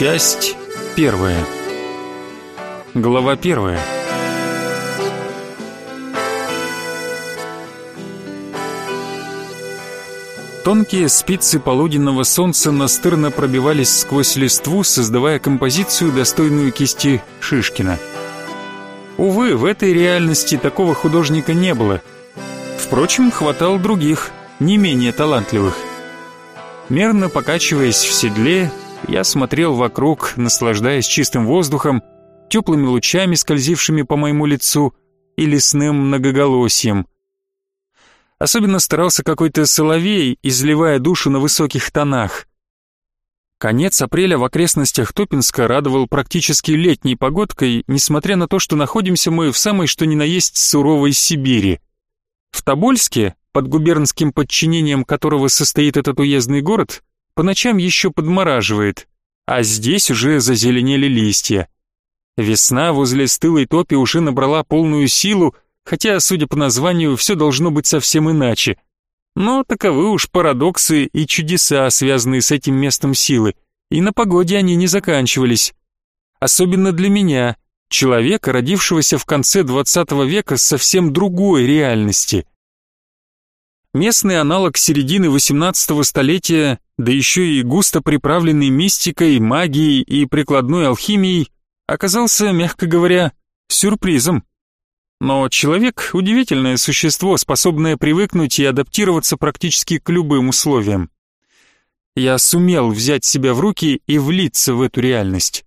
Часть первая. Глава первая. Тонкие спицы полуденного солнца настырно пробивались сквозь листву, создавая композицию, достойную кисти Шишкина. Увы, в этой реальности такого художника не было. Впрочем, хватало других, не менее талантливых. Мерно покачиваясь в седле, я смотрел вокруг, наслаждаясь чистым воздухом, теплыми лучами, скользившими по моему лицу, и лесным многоголосием. Особенно старался какой-то соловей, изливая душу на высоких тонах. Конец апреля в окрестностях Топинска радовал практически летней погодкой, несмотря на то, что находимся мы в самой что ни на есть суровой Сибири. В Тобольске, под губернским подчинением которого состоит этот уездный город, по ночам еще подмораживает, а здесь уже зазеленели листья. Весна возле стылой топи уже набрала полную силу, хотя, судя по названию, все должно быть совсем иначе. Но таковы уж парадоксы и чудеса, связанные с этим местом силы, и на погоде они не заканчивались. Особенно для меня, человека, родившегося в конце 20 века с совсем другой реальности. Местный аналог середины 18 столетия, да еще и густо приправленный мистикой, магией и прикладной алхимией, оказался, мягко говоря, сюрпризом. Но человек — удивительное существо, способное привыкнуть и адаптироваться практически к любым условиям. Я сумел взять себя в руки и влиться в эту реальность.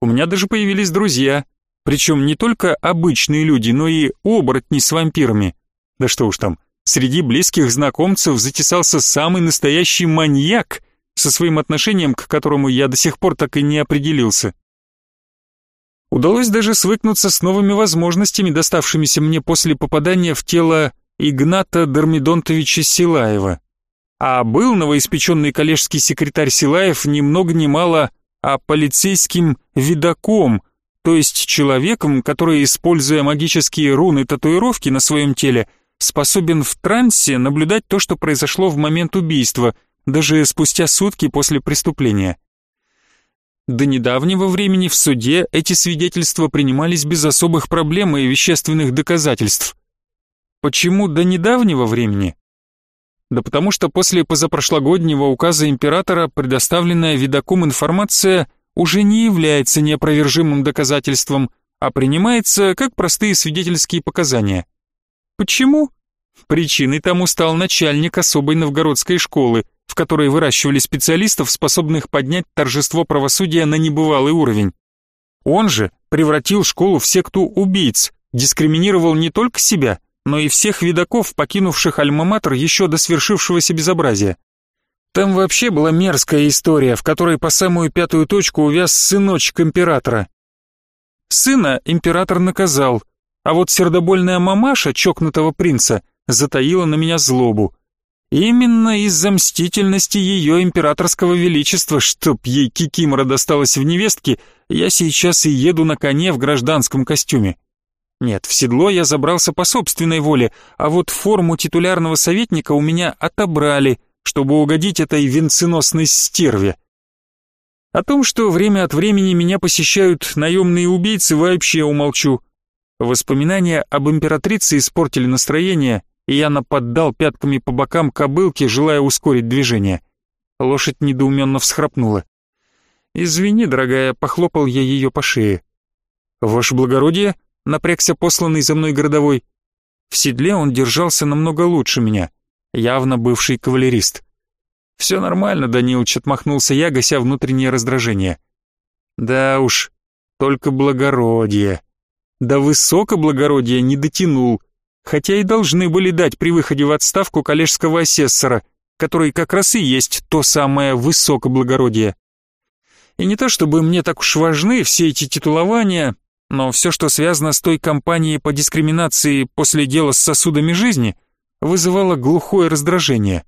У меня даже появились друзья, причем не только обычные люди, но и оборотни с вампирами. Да что уж там, Среди близких знакомцев затесался самый настоящий маньяк, со своим отношением к которому я до сих пор так и не определился. Удалось даже свыкнуться с новыми возможностями, доставшимися мне после попадания в тело Игната Дормидонтовича Силаева. А был новоиспеченный коллежский секретарь Силаев ни много ни мало, а полицейским видаком, то есть человеком, который, используя магические руны татуировки на своем теле, способен в трансе наблюдать то, что произошло в момент убийства, даже спустя сутки после преступления. До недавнего времени в суде эти свидетельства принимались без особых проблем и вещественных доказательств. Почему до недавнего времени? Да потому что после позапрошлогоднего указа императора предоставленная видоком информация уже не является неопровержимым доказательством, а принимается как простые свидетельские показания. Почему? Причиной тому стал начальник особой новгородской школы, в которой выращивали специалистов, способных поднять торжество правосудия на небывалый уровень. Он же превратил школу в секту убийц, дискриминировал не только себя, но и всех видаков, покинувших альма-матер еще до свершившегося безобразия. Там вообще была мерзкая история, в которой по самую пятую точку увяз сыночек императора. Сына император наказал, а вот сердобольная мамаша чокнутого принца затаила на меня злобу. Именно из-за мстительности ее императорского величества, чтоб ей кикимора досталась в невестке, я сейчас и еду на коне в гражданском костюме. Нет, в седло я забрался по собственной воле, а вот форму титулярного советника у меня отобрали, чтобы угодить этой венценосной стерве. О том, что время от времени меня посещают наемные убийцы, вообще умолчу. Воспоминания об императрице испортили настроение, и я наподдал пятками по бокам кобылки, желая ускорить движение. Лошадь недоуменно всхрапнула. «Извини, дорогая», — похлопал я ее по шее. «Ваше благородие», — напрягся посланный за мной городовой. В седле он держался намного лучше меня, явно бывший кавалерист. «Все нормально, Данилыч», — отмахнулся я, гася внутреннее раздражение. «Да уж, только благородие». До высокоблагородия не дотянул, хотя и должны были дать при выходе в отставку коллежского асессора, который как раз и есть то самое высокоблагородие. И не то чтобы мне так уж важны все эти титулования, но все, что связано с той кампанией по дискриминации после дела с сосудами жизни, вызывало глухое раздражение.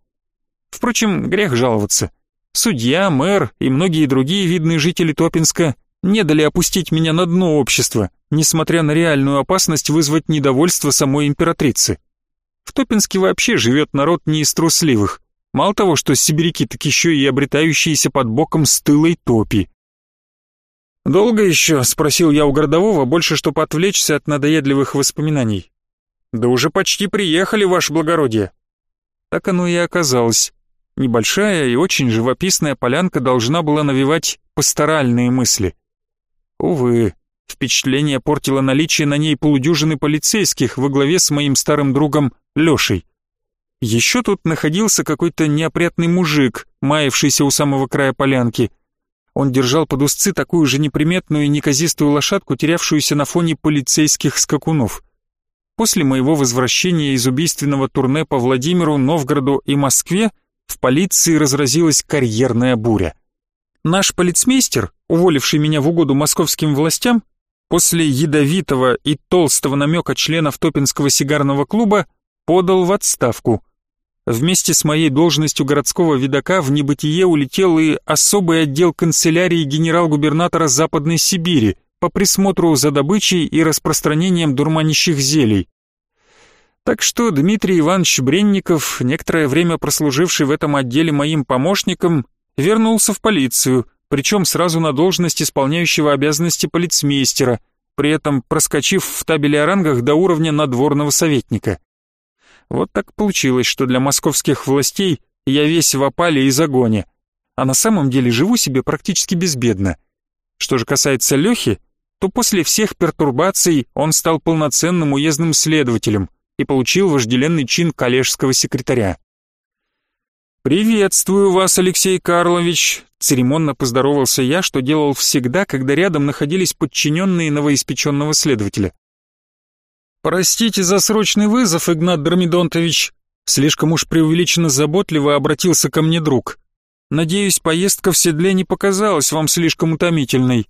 Впрочем, грех жаловаться. Судья, мэр и многие другие видные жители Топинска не дали опустить меня на дно общества, несмотря на реальную опасность вызвать недовольство самой императрицы. В Топинске вообще живет народ не из трусливых. Мало того, что сибиряки, так еще и обретающиеся под боком стылой топи. «Долго еще?» — спросил я у городового, больше чтобы отвлечься от надоедливых воспоминаний. «Да уже почти приехали, ваше благородие». Так оно и оказалось. Небольшая и очень живописная полянка должна была навевать пасторальные мысли. Увы, впечатление портило наличие на ней полудюжины полицейских во главе с моим старым другом Лешей. Еще тут находился какой-то неопрятный мужик, маявшийся у самого края полянки — он держал под узцы такую же неприметную и неказистую лошадку, терявшуюся на фоне полицейских скакунов. После моего возвращения из убийственного турне по Владимиру, Новгороду и Москве в полиции разразилась карьерная буря. Наш полицмейстер, уволивший меня в угоду московским властям, после ядовитого и толстого намека членов Топинского сигарного клуба подал в отставку – Вместе с моей должностью городского видака в небытие улетел и особый отдел канцелярии генерал-губернатора Западной Сибири по присмотру за добычей и распространением дурманящих зелий. Так что Дмитрий Иванович Бренников, некоторое время прослуживший в этом отделе моим помощником, вернулся в полицию, причем сразу на должность исполняющего обязанности полицмейстера, при этом проскочив в табеле о рангах до уровня надворного советника. Вот так получилось, что для московских властей я весь в опале и загоне, а на самом деле живу себе практически безбедно. Что же касается Лехи, то после всех пертурбаций он стал полноценным уездным следователем и получил вожделенный чин коллежского секретаря. «Приветствую вас, Алексей Карлович», — церемонно поздоровался я, что делал всегда, когда рядом находились подчиненные новоиспеченного следователя. «Простите за срочный вызов, Игнат Дромидонтович», слишком уж преувеличенно заботливо обратился ко мне друг. «Надеюсь, поездка в седле не показалась вам слишком утомительной».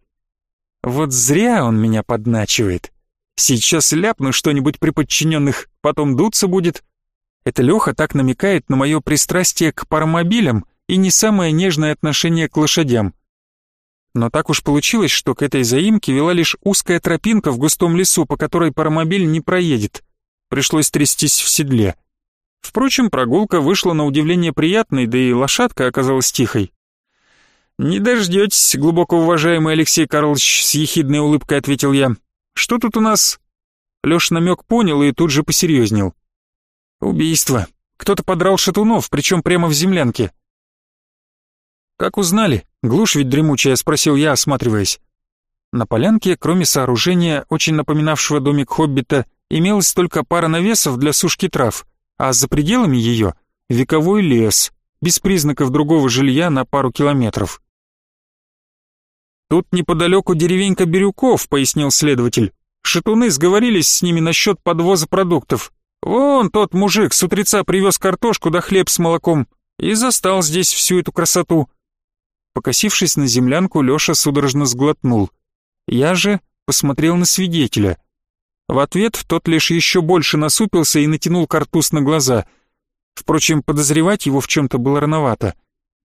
Вот зря он меня подначивает. Сейчас ляпну что-нибудь при подчиненных, потом дуться будет. Это Леха так намекает на мое пристрастие к паромобилям и не самое нежное отношение к лошадям. Но так уж получилось, что к этой заимке вела лишь узкая тропинка в густом лесу, по которой паромобиль не проедет. Пришлось трястись в седле. Впрочем, прогулка вышла на удивление приятной, да и лошадка оказалась тихой. «Не дождетесь, глубоко уважаемый Алексей Карлович», — с ехидной улыбкой ответил я. «Что тут у нас?» Леша намек понял и тут же посерьезнел. «Убийство. Кто-то подрал шатунов, причем прямо в землянке. «Как узнали? Глушь ведь дремучая», — спросил я, осматриваясь. На полянке, кроме сооружения, очень напоминавшего домик Хоббита, имелась только пара навесов для сушки трав, а за пределами ее — вековой лес, без признаков другого жилья на пару километров. «Тут неподалеку деревенька Бирюков», — пояснил следователь. «Шатуны сговорились с ними насчет подвоза продуктов. Вон тот мужик с утреца привез картошку да хлеб с молоком и застал здесь всю эту красоту. Покосившись на землянку, Леша судорожно сглотнул. Я же посмотрел на свидетеля. В ответ тот лишь еще больше насупился и натянул картуз на глаза. Впрочем, подозревать его в чем-то было рановато.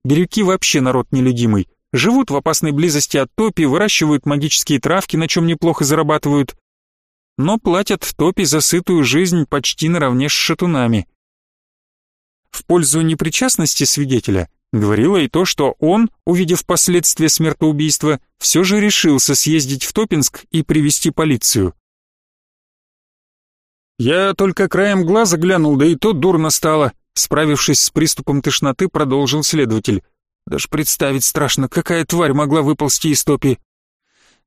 Бирюки вообще народ нелюдимый. Живут в опасной близости от топи, выращивают магические травки, на чем неплохо зарабатывают. Но платят топи за сытую жизнь почти наравне с шатунами. В пользу непричастности свидетеля Говорило и то, что он, увидев последствия смертоубийства, все же решился съездить в Топинск и привести полицию. «Я только краем глаза глянул, да и то дурно стало», справившись с приступом тошноты, продолжил следователь. «Даже представить страшно, какая тварь могла выползти из топи».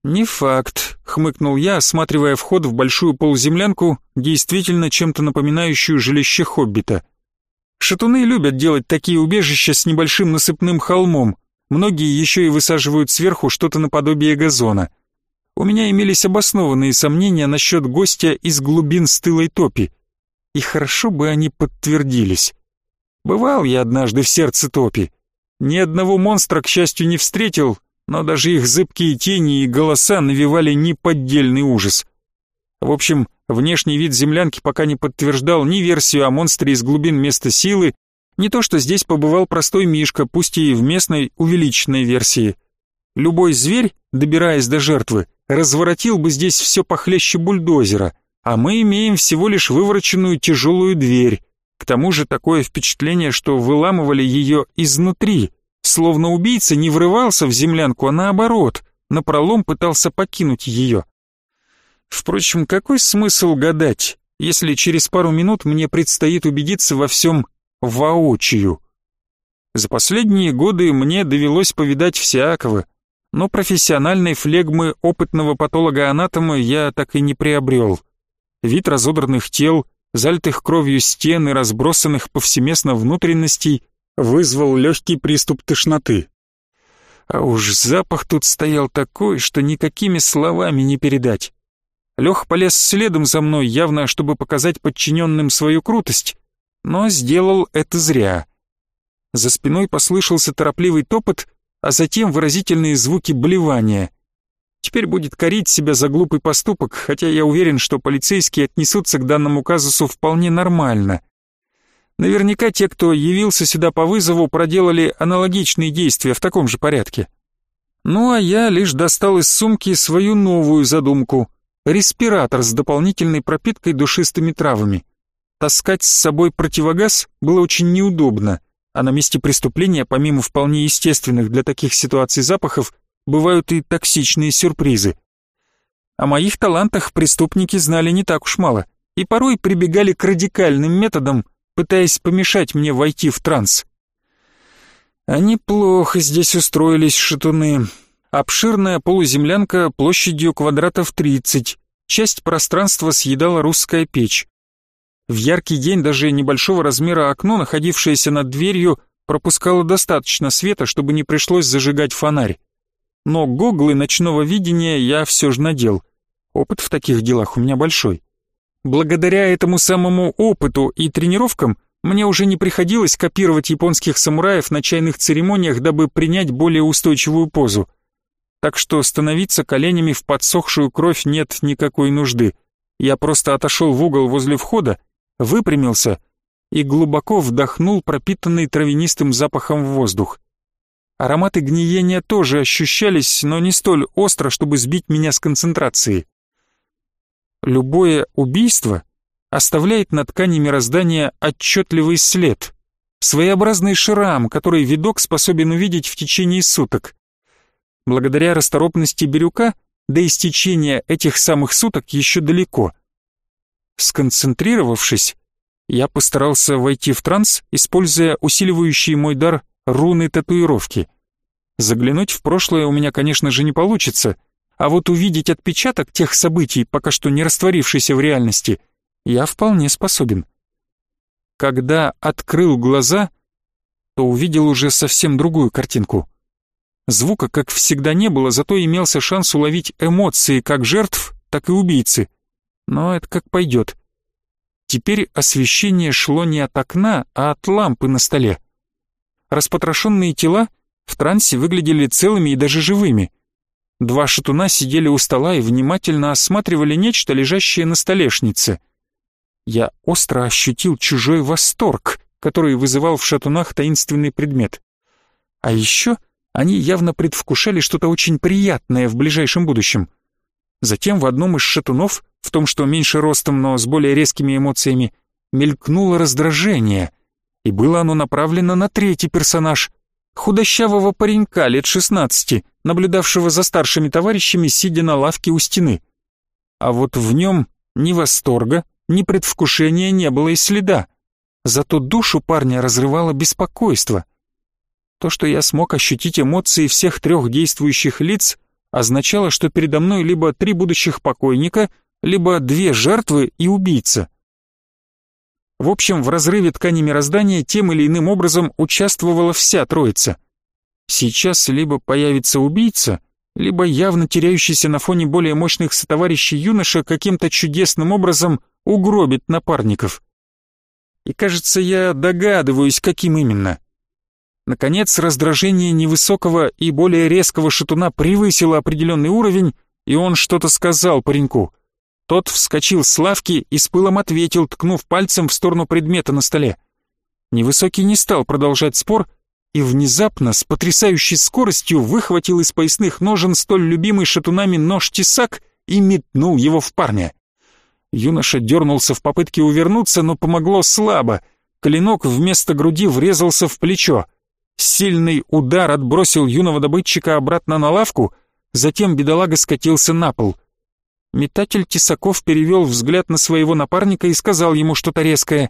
«Не факт», — хмыкнул я, осматривая вход в большую полуземлянку, действительно чем-то напоминающую жилище хоббита — Шатуны любят делать такие убежища с небольшим насыпным холмом. Многие еще и высаживают сверху что-то наподобие газона. У меня имелись обоснованные сомнения насчет гостя из глубин стылой топи. И хорошо бы они подтвердились. Бывал я однажды в сердце топи. Ни одного монстра, к счастью, не встретил, но даже их зыбкие тени и голоса навевали неподдельный ужас. В общем, Внешний вид землянки пока не подтверждал ни версию о монстре из глубин места силы, ни то, что здесь побывал простой мишка, пусть и в местной увеличенной версии. Любой зверь, добираясь до жертвы, разворотил бы здесь все похлеще бульдозера, а мы имеем всего лишь вывороченную тяжелую дверь. К тому же такое впечатление, что выламывали ее изнутри, словно убийца не врывался в землянку, а наоборот, напролом пытался покинуть ее. Впрочем, какой смысл гадать, если через пару минут мне предстоит убедиться во всем воочию? За последние годы мне довелось повидать всякого, но профессиональной флегмы опытного патолога-анатома я так и не приобрел. Вид разодранных тел, залитых кровью стен и разбросанных повсеместно внутренностей вызвал легкий приступ тошноты. А уж запах тут стоял такой, что никакими словами не передать. Лех полез следом за мной, явно чтобы показать подчиненным свою крутость, но сделал это зря. За спиной послышался торопливый топот, а затем выразительные звуки блевания. Теперь будет корить себя за глупый поступок, хотя я уверен, что полицейские отнесутся к данному казусу вполне нормально. Наверняка те, кто явился сюда по вызову, проделали аналогичные действия в таком же порядке. Ну а я лишь достал из сумки свою новую задумку — респиратор с дополнительной пропиткой душистыми травами. Таскать с собой противогаз было очень неудобно, а на месте преступления, помимо вполне естественных для таких ситуаций запахов, бывают и токсичные сюрпризы. О моих талантах преступники знали не так уж мало и порой прибегали к радикальным методам, пытаясь помешать мне войти в транс. Они плохо здесь устроились, шатуны. Обширная полуземлянка площадью квадратов 30. Часть пространства съедала русская печь. В яркий день даже небольшого размера окно, находившееся над дверью, пропускало достаточно света, чтобы не пришлось зажигать фонарь. Но гоглы ночного видения я все же надел. Опыт в таких делах у меня большой. Благодаря этому самому опыту и тренировкам мне уже не приходилось копировать японских самураев на чайных церемониях, дабы принять более устойчивую позу. Так что становиться коленями в подсохшую кровь нет никакой нужды. Я просто отошел в угол возле входа, выпрямился и глубоко вдохнул пропитанный травянистым запахом воздух. Ароматы гниения тоже ощущались, но не столь остро, чтобы сбить меня с концентрации. Любое убийство оставляет на ткани мироздания отчетливый след, своеобразный шрам, который видок способен увидеть в течение суток. Благодаря расторопности Бирюка до истечения этих самых суток еще далеко. Сконцентрировавшись, я постарался войти в транс, используя усиливающий мой дар руны татуировки. Заглянуть в прошлое у меня, конечно же, не получится, а вот увидеть отпечаток тех событий, пока что не растворившийся в реальности, я вполне способен. Когда открыл глаза, то увидел уже совсем другую картинку. Звука, как всегда, не было, зато имелся шанс уловить эмоции как жертв, так и убийцы. Но это как пойдет. Теперь освещение шло не от окна, а от лампы на столе. Распотрошенные тела в трансе выглядели целыми и даже живыми — Два шатуна сидели у стола и внимательно осматривали нечто, лежащее на столешнице. Я остро ощутил чужой восторг, который вызывал в шатунах таинственный предмет. А еще они явно предвкушали что-то очень приятное в ближайшем будущем. Затем в одном из шатунов, в том, что меньше ростом, но с более резкими эмоциями, мелькнуло раздражение, и было оно направлено на третий персонаж, худощавого паренька лет шестнадцати, наблюдавшего за старшими товарищами, сидя на лавке у стены. А вот в нем ни восторга, ни предвкушения не было и следа. Зато душу парня разрывало беспокойство. То, что я смог ощутить эмоции всех трех действующих лиц, означало, что передо мной либо три будущих покойника, либо две жертвы и убийца. В общем, в разрыве ткани мироздания тем или иным образом участвовала вся троица. Сейчас либо появится убийца, либо явно теряющийся на фоне более мощных сотоварищей юноша каким-то чудесным образом угробит напарников. И кажется, я догадываюсь, каким именно. Наконец, раздражение невысокого и более резкого шатуна превысило определенный уровень, и он что-то сказал пареньку — тот вскочил с лавки и с пылом ответил, ткнув пальцем в сторону предмета на столе. Невысокий не стал продолжать спор и внезапно с потрясающей скоростью выхватил из поясных ножен столь любимый шатунами нож-тесак и метнул его в парня. Юноша дернулся в попытке увернуться, но помогло слабо. Клинок вместо груди врезался в плечо. Сильный удар отбросил юного добытчика обратно на лавку — затем бедолага скатился на пол. Метатель тесаков перевел взгляд на своего напарника и сказал ему что-то резкое.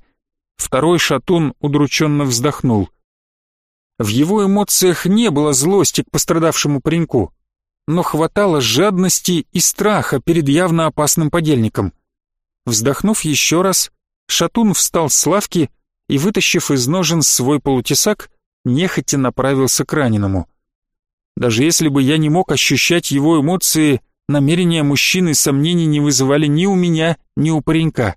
Второй шатун удрученно вздохнул. В его эмоциях не было злости к пострадавшему пареньку, но хватало жадности и страха перед явно опасным подельником. Вздохнув еще раз, Шатун встал с лавки и, вытащив из ножен свой полутесак, нехотя направился к раненому. Даже если бы я не мог ощущать его эмоции, намерения мужчины сомнений не вызывали ни у меня, ни у паренька.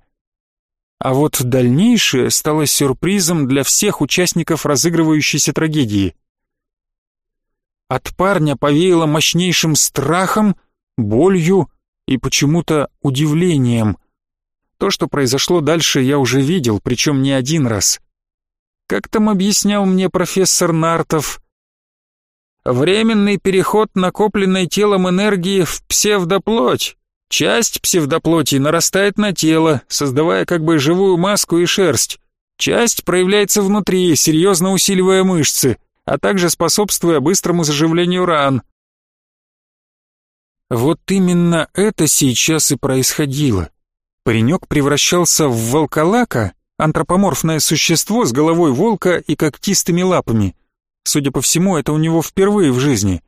А вот дальнейшее стало сюрпризом для всех участников разыгрывающейся трагедии. От парня повеяло мощнейшим страхом, болью и почему-то удивлением. То, что произошло дальше, я уже видел, причем не один раз. Как там объяснял мне профессор Нартов, временный переход накопленной телом энергии в псевдоплоть. Часть псевдоплоти нарастает на тело, создавая как бы живую маску и шерсть. Часть проявляется внутри, серьезно усиливая мышцы, а также способствуя быстрому заживлению ран. Вот именно это сейчас и происходило. Паренек превращался в волколака, антропоморфное существо с головой волка и когтистыми лапами. Судя по всему, это у него впервые в жизни.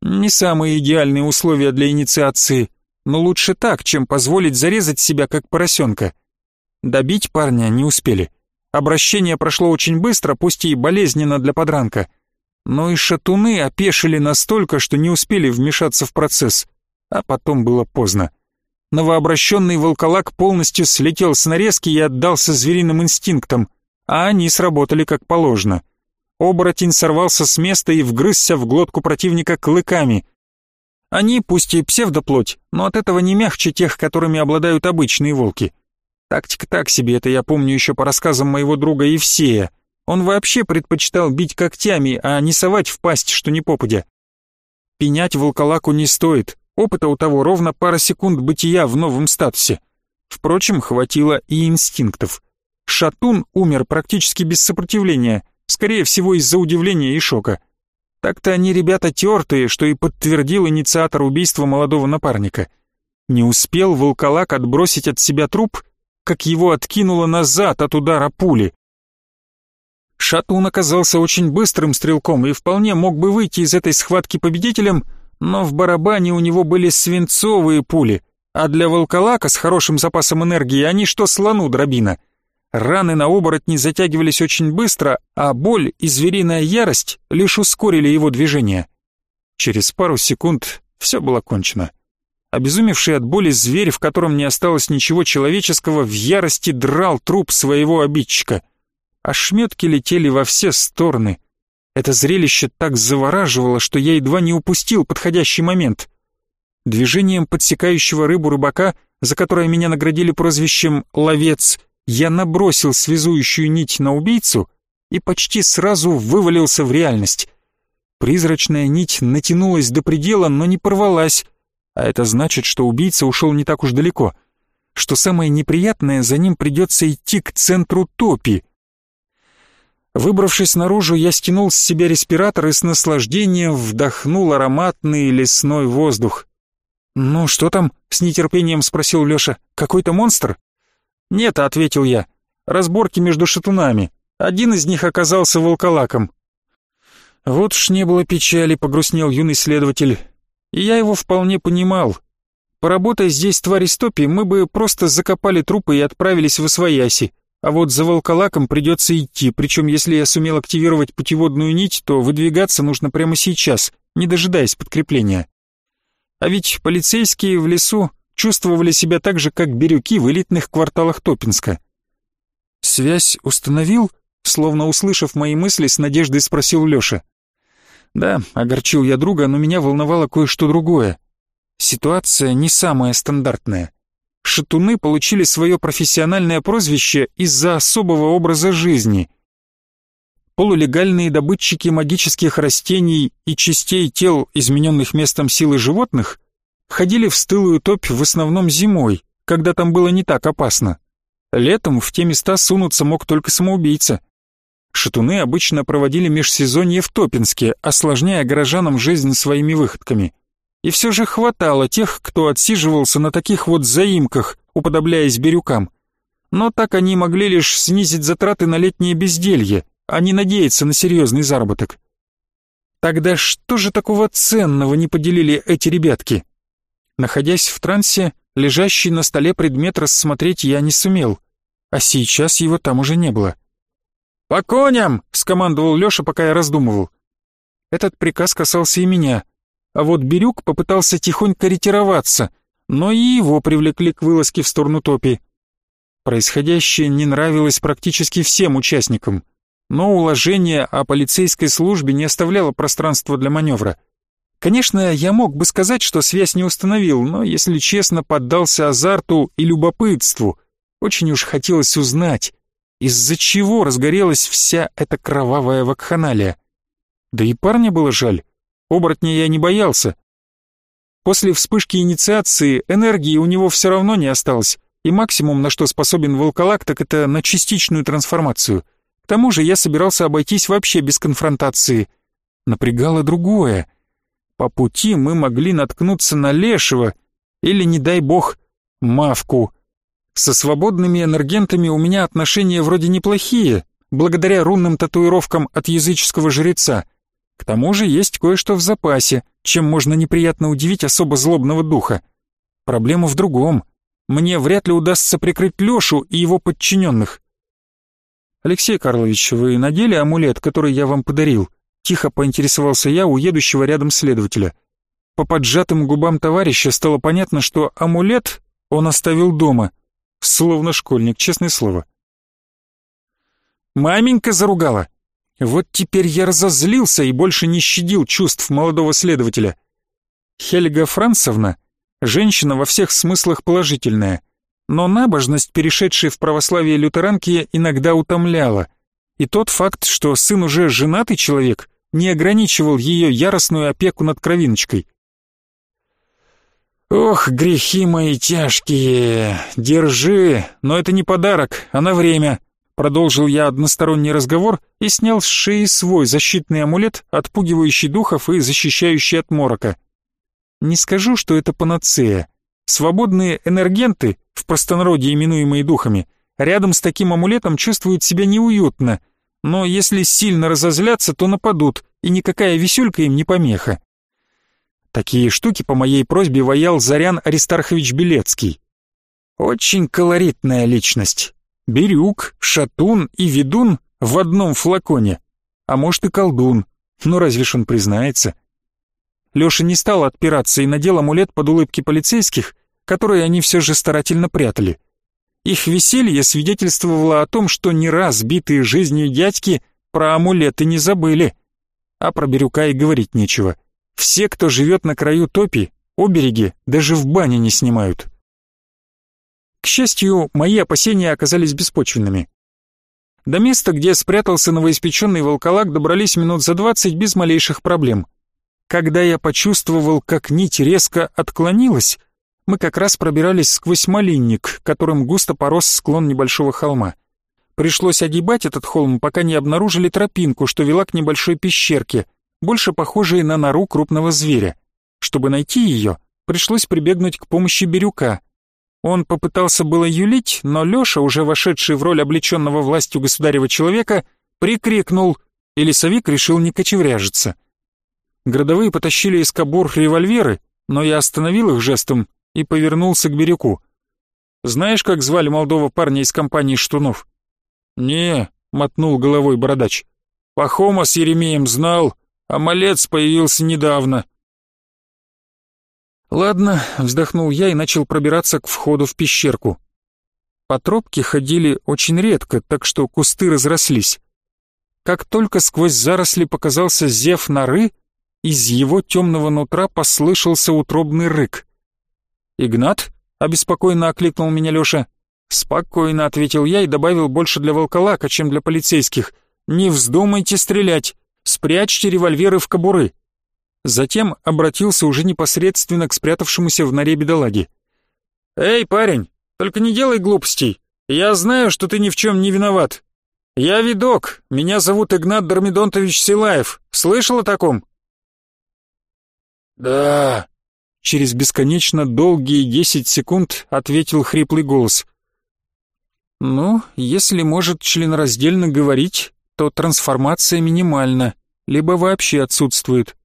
Не самые идеальные условия для инициации – но лучше так, чем позволить зарезать себя как поросенка. Добить парня не успели. Обращение прошло очень быстро, пусть и болезненно для подранка. Но и шатуны опешили настолько, что не успели вмешаться в процесс. А потом было поздно. Новообращенный волколак полностью слетел с нарезки и отдался звериным инстинктам, а они сработали как положено. Оборотень сорвался с места и вгрызся в глотку противника клыками, они, пусть и псевдоплоть, но от этого не мягче тех, которыми обладают обычные волки. Тактика так себе, это я помню еще по рассказам моего друга Евсея. Он вообще предпочитал бить когтями, а не совать в пасть, что не попадя. Пенять волколаку не стоит, опыта у того ровно пара секунд бытия в новом статусе. Впрочем, хватило и инстинктов. Шатун умер практически без сопротивления, скорее всего из-за удивления и шока. Так-то они ребята тертые, что и подтвердил инициатор убийства молодого напарника. Не успел волколак отбросить от себя труп, как его откинуло назад от удара пули. Шатун оказался очень быстрым стрелком и вполне мог бы выйти из этой схватки победителем, но в барабане у него были свинцовые пули, а для волколака с хорошим запасом энергии они что слону дробина — Раны на оборотни затягивались очень быстро, а боль и звериная ярость лишь ускорили его движение. Через пару секунд все было кончено. Обезумевший от боли зверь, в котором не осталось ничего человеческого, в ярости драл труп своего обидчика. Ошметки летели во все стороны. Это зрелище так завораживало, что я едва не упустил подходящий момент. Движением подсекающего рыбу рыбака, за которое меня наградили прозвищем «ловец», я набросил связующую нить на убийцу и почти сразу вывалился в реальность. Призрачная нить натянулась до предела, но не порвалась, а это значит, что убийца ушел не так уж далеко. Что самое неприятное, за ним придется идти к центру топи. Выбравшись наружу, я стянул с себя респиратор и с наслаждением вдохнул ароматный лесной воздух. «Ну, что там?» — с нетерпением спросил Лёша. «Какой-то монстр?» «Нет», — ответил я, — «разборки между шатунами. Один из них оказался волколаком». Вот уж не было печали, погрустнел юный следователь. И я его вполне понимал. Поработая здесь твари стопи, мы бы просто закопали трупы и отправились в Освояси. А вот за волколаком придется идти, причем если я сумел активировать путеводную нить, то выдвигаться нужно прямо сейчас, не дожидаясь подкрепления. А ведь полицейские в лесу чувствовали себя так же, как бирюки в элитных кварталах Топинска. «Связь установил?» Словно услышав мои мысли, с надеждой спросил Лёша. «Да», — огорчил я друга, но меня волновало кое-что другое. Ситуация не самая стандартная. Шатуны получили свое профессиональное прозвище из-за особого образа жизни. Полулегальные добытчики магических растений и частей тел, измененных местом силы животных, ходили в стылую топь в основном зимой, когда там было не так опасно. Летом в те места сунуться мог только самоубийца. Шатуны обычно проводили межсезонье в Топинске, осложняя горожанам жизнь своими выходками. И все же хватало тех, кто отсиживался на таких вот заимках, уподобляясь бирюкам. Но так они могли лишь снизить затраты на летнее безделье, а не надеяться на серьезный заработок. Тогда что же такого ценного не поделили эти ребятки? Находясь в трансе, лежащий на столе предмет рассмотреть я не сумел, а сейчас его там уже не было. «По коням!» — скомандовал Леша, пока я раздумывал. Этот приказ касался и меня, а вот Бирюк попытался тихонько ретироваться, но и его привлекли к вылазке в сторону топи. Происходящее не нравилось практически всем участникам, но уложение о полицейской службе не оставляло пространства для маневра. Конечно, я мог бы сказать, что связь не установил, но, если честно, поддался азарту и любопытству. Очень уж хотелось узнать, из-за чего разгорелась вся эта кровавая вакханалия. Да и парня было жаль. Оборотня я не боялся. После вспышки инициации энергии у него все равно не осталось, и максимум, на что способен волколак, так это на частичную трансформацию. К тому же я собирался обойтись вообще без конфронтации. Напрягало другое. По пути мы могли наткнуться на лешего или, не дай бог, мавку. Со свободными энергентами у меня отношения вроде неплохие, благодаря рунным татуировкам от языческого жреца — к тому же есть кое-что в запасе, чем можно неприятно удивить особо злобного духа. Проблема в другом. Мне вряд ли удастся прикрыть Лёшу и его подчиненных. «Алексей Карлович, вы надели амулет, который я вам подарил?» Тихо поинтересовался я у едущего рядом следователя. По поджатым губам товарища стало понятно, что амулет он оставил дома. Словно школьник, честное слово. «Маменька заругала!» Вот теперь я разозлился и больше не щадил чувств молодого следователя. Хельга Францевна — женщина во всех смыслах положительная, но набожность, перешедшая в православие лютеранки, иногда утомляла. И тот факт, что сын уже женатый человек, не ограничивал ее яростную опеку над кровиночкой. «Ох, грехи мои тяжкие! Держи, но это не подарок, а на время!» Продолжил я односторонний разговор и снял с шеи свой защитный амулет, отпугивающий духов и защищающий от морока. Не скажу, что это панацея. Свободные энергенты, в простонародье именуемые духами, рядом с таким амулетом чувствуют себя неуютно, но если сильно разозлятся, то нападут, и никакая висюлька им не помеха. Такие штуки по моей просьбе ваял Зарян Аристархович Белецкий. Очень колоритная личность. Бирюк, шатун и ведун в одном флаконе. А может и колдун. Но разве ж он признается? Леша не стал отпираться и надел амулет под улыбки полицейских, которые они все же старательно прятали. Их веселье свидетельствовало о том, что не раз битые жизнью дядьки про амулеты не забыли. А про Бирюка и говорить нечего. Все, кто живет на краю топи, обереги даже в бане не снимают. К счастью, мои опасения оказались беспочвенными. До места, где спрятался новоиспеченный волколак, добрались минут за двадцать без малейших проблем. Когда я почувствовал, как нить резко отклонилась, мы как раз пробирались сквозь малинник, которым густо порос склон небольшого холма. Пришлось огибать этот холм, пока не обнаружили тропинку, что вела к небольшой пещерке, больше похожей на нору крупного зверя. Чтобы найти ее, пришлось прибегнуть к помощи бирюка — он попытался было юлить, но Леша, уже вошедший в роль облеченного властью государева человека, прикрикнул, и лесовик решил не кочевряжиться. Городовые потащили из кобур револьверы, но я остановил их жестом и повернулся к Бирюку. «Знаешь, как звали молодого парня из компании Штунов?» «Не», — мотнул головой бородач. «Пахома с Еремеем знал, а малец появился недавно. «Ладно», — вздохнул я и начал пробираться к входу в пещерку. По тропке ходили очень редко, так что кусты разрослись. Как только сквозь заросли показался зев норы, из его темного нутра послышался утробный рык. «Игнат?» — обеспокоенно окликнул меня Леша. «Спокойно», — ответил я и добавил больше для волколака, чем для полицейских. «Не вздумайте стрелять, спрячьте револьверы в кобуры». Затем обратился уже непосредственно к спрятавшемуся в норе бедолаге. «Эй, парень, только не делай глупостей. Я знаю, что ты ни в чем не виноват. Я видок, меня зовут Игнат Дормидонтович Силаев. Слышал о таком?» «Да», через бесконечно долгие десять секунд ответил хриплый голос. «Ну, если может членораздельно говорить, то трансформация минимальна, либо вообще отсутствует.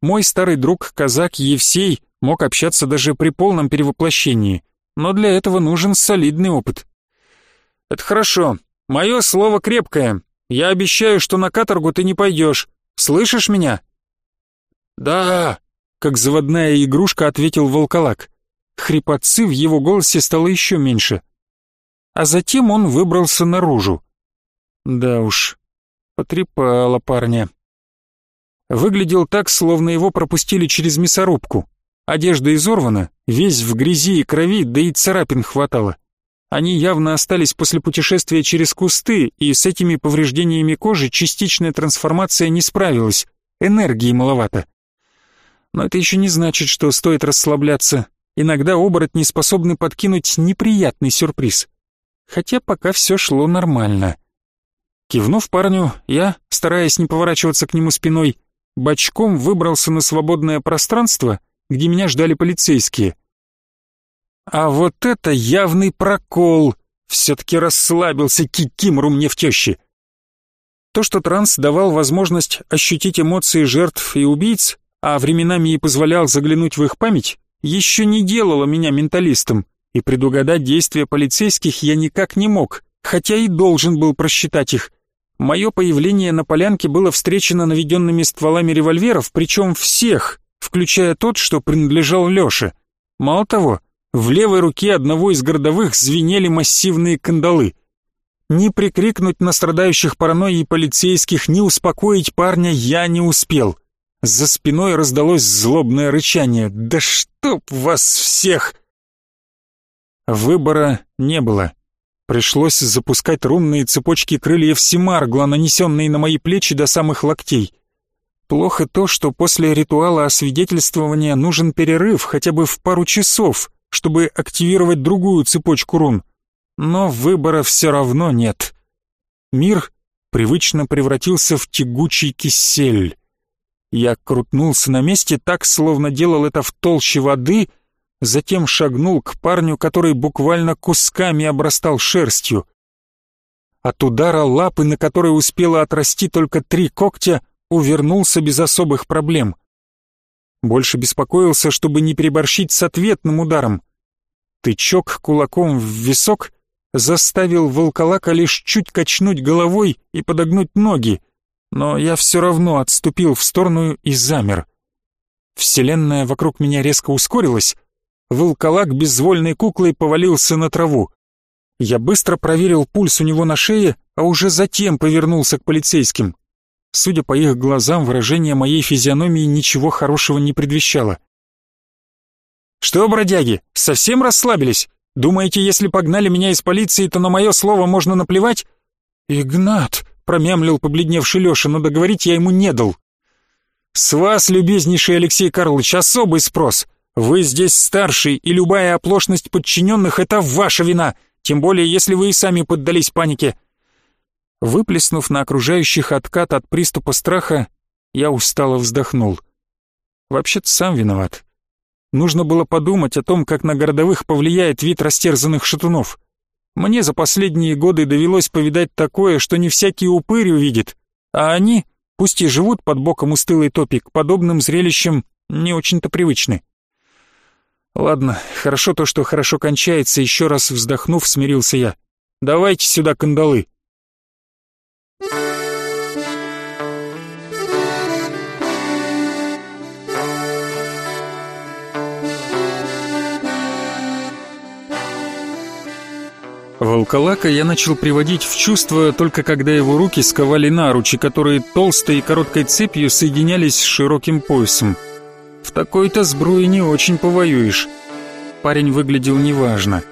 Мой старый друг казак Евсей мог общаться даже при полном перевоплощении, но для этого нужен солидный опыт. «Это хорошо. Мое слово крепкое. Я обещаю, что на каторгу ты не пойдешь. Слышишь меня?» «Да», — как заводная игрушка ответил волколак. Хрипотцы в его голосе стало еще меньше. А затем он выбрался наружу. Да уж, потрепало парня. Выглядел так, словно его пропустили через мясорубку. Одежда изорвана, весь в грязи и крови, да и царапин хватало. Они явно остались после путешествия через кусты, и с этими повреждениями кожи частичная трансформация не справилась, энергии маловато. Но это еще не значит, что стоит расслабляться. Иногда оборотни способны подкинуть неприятный сюрприз. Хотя пока все шло нормально. Кивнув парню, я, стараясь не поворачиваться к нему спиной, бочком выбрался на свободное пространство, где меня ждали полицейские. А вот это явный прокол. Все-таки расслабился Кикимру мне в тещи. То, что транс давал возможность ощутить эмоции жертв и убийц, а временами и позволял заглянуть в их память, еще не делало меня менталистом, и предугадать действия полицейских я никак не мог, хотя и должен был просчитать их. Мое появление на полянке было встречено наведенными стволами револьверов, причем всех, включая тот, что принадлежал Леше. Мало того, в левой руке одного из городовых звенели массивные кандалы. Ни прикрикнуть на страдающих паранойей полицейских, ни успокоить парня я не успел. За спиной раздалось злобное рычание. «Да чтоб вас всех!» Выбора не было. Пришлось запускать рунные цепочки крыльев Семаргла, нанесенные на мои плечи до самых локтей. Плохо то, что после ритуала освидетельствования нужен перерыв хотя бы в пару часов чтобы активировать другую цепочку рун. Но выбора все равно нет. Мир привычно превратился в тягучий кисель. Я крутнулся на месте так, словно делал это в толще воды, затем шагнул к парню, который буквально кусками обрастал шерстью. От удара лапы, на которой успела отрасти только три когтя, увернулся без особых проблем. Больше беспокоился, чтобы не переборщить с ответным ударом. Тычок кулаком в висок заставил волколака лишь чуть качнуть головой и подогнуть ноги, но я все равно отступил в сторону и замер. Вселенная вокруг меня резко ускорилась, волколак безвольной куклой повалился на траву. Я быстро проверил пульс у него на шее, а уже затем повернулся к полицейским. Судя по их глазам, выражение моей физиономии ничего хорошего не предвещало. «Что, бродяги, совсем расслабились? Думаете, если погнали меня из полиции, то на мое слово можно наплевать?» «Игнат», — промямлил побледневший Леша, но договорить я ему не дал. «С вас, любезнейший Алексей Карлович, особый спрос. Вы здесь старший, и любая оплошность подчиненных — это ваша вина, тем более если вы и сами поддались панике. Выплеснув на окружающих откат от приступа страха, я устало вздохнул. Вообще-то сам виноват. Нужно было подумать о том, как на городовых повлияет вид растерзанных шатунов. Мне за последние годы довелось повидать такое, что не всякий упырь увидит, а они, пусть и живут под боком у стылой топи, к подобным зрелищам не очень-то привычны. Ладно, хорошо то, что хорошо кончается, еще раз вздохнув, смирился я. Давайте сюда кандалы. Волколака я начал приводить в чувство только когда его руки сковали наручи, которые толстой и короткой цепью соединялись с широким поясом. В такой-то сбруе не очень повоюешь. Парень выглядел неважно.